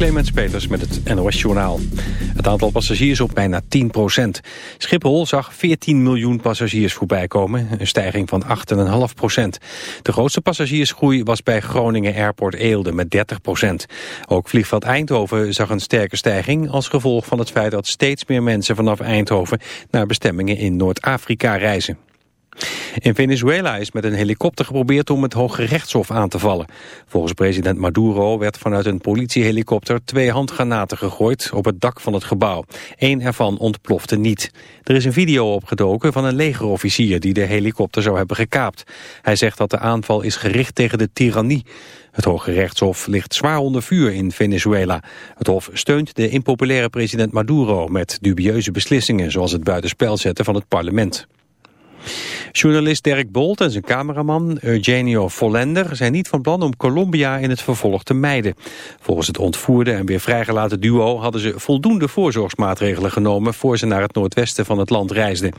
Clemens Peters met het NOS Journaal. Het aantal passagiers op bijna 10 procent. Schiphol zag 14 miljoen passagiers voorbij komen, een stijging van 8,5 procent. De grootste passagiersgroei was bij Groningen Airport Eelde met 30 procent. Ook vliegveld Eindhoven zag een sterke stijging als gevolg van het feit dat steeds meer mensen vanaf Eindhoven naar bestemmingen in Noord-Afrika reizen. In Venezuela is met een helikopter geprobeerd om het Hoge Rechtshof aan te vallen. Volgens president Maduro werd vanuit een politiehelikopter twee handgranaten gegooid op het dak van het gebouw. Eén ervan ontplofte niet. Er is een video opgedoken van een legerofficier die de helikopter zou hebben gekaapt. Hij zegt dat de aanval is gericht tegen de tirannie. Het Hoge Rechtshof ligt zwaar onder vuur in Venezuela. Het hof steunt de impopulaire president Maduro met dubieuze beslissingen... zoals het buitenspel zetten van het parlement. Journalist Dirk Bolt en zijn cameraman Eugenio Vollender zijn niet van plan om Colombia in het vervolg te mijden. Volgens het ontvoerde en weer vrijgelaten duo hadden ze voldoende voorzorgsmaatregelen genomen voor ze naar het noordwesten van het land reisden.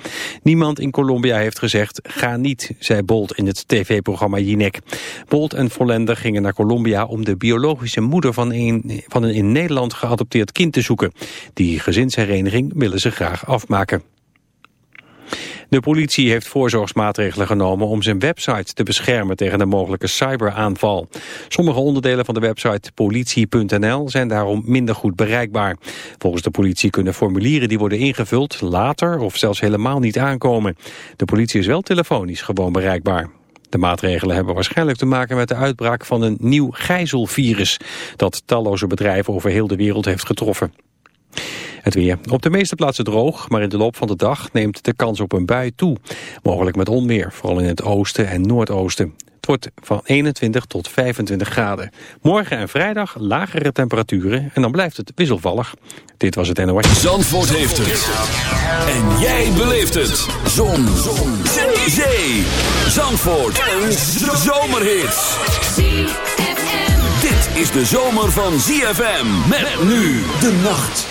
Niemand in Colombia heeft gezegd ga niet, zei Bolt in het tv-programma Jinek. Bolt en Vollender gingen naar Colombia om de biologische moeder van een, van een in Nederland geadopteerd kind te zoeken. Die gezinshereniging willen ze graag afmaken. De politie heeft voorzorgsmaatregelen genomen om zijn website te beschermen tegen een mogelijke cyberaanval. Sommige onderdelen van de website politie.nl zijn daarom minder goed bereikbaar. Volgens de politie kunnen formulieren die worden ingevuld later of zelfs helemaal niet aankomen. De politie is wel telefonisch gewoon bereikbaar. De maatregelen hebben waarschijnlijk te maken met de uitbraak van een nieuw gijzelvirus dat talloze bedrijven over heel de wereld heeft getroffen. Het weer. Op de meeste plaatsen droog, maar in de loop van de dag neemt de kans op een bui toe. Mogelijk met onweer, vooral in het oosten en noordoosten. Het wordt van 21 tot 25 graden. Morgen en vrijdag lagere temperaturen en dan blijft het wisselvallig. Dit was het NOS. Zandvoort heeft het. En jij beleeft het. Zon. Zon. Zee. Zandvoort. Een zomerhit. Dit is de zomer van ZFM. Met nu de nacht.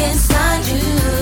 Look inside you,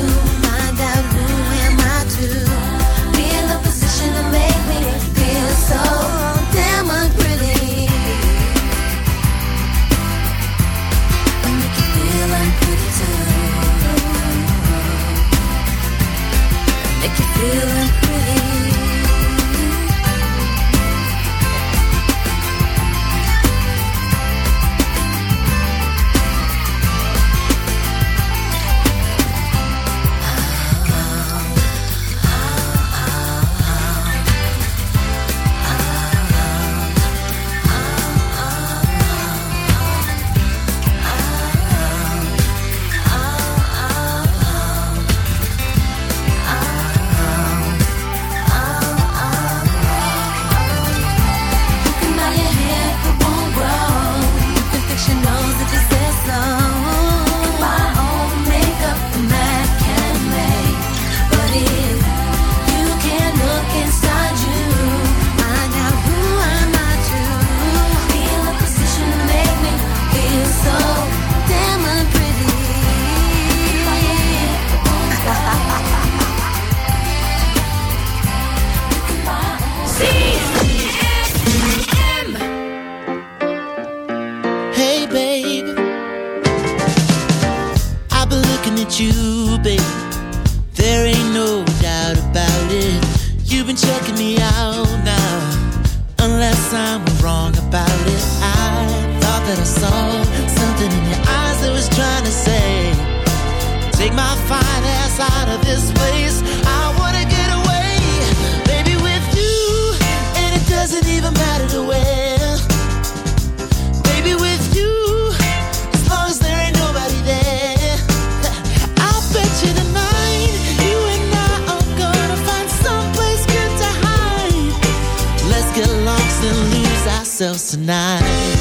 tonight.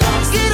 lost. Get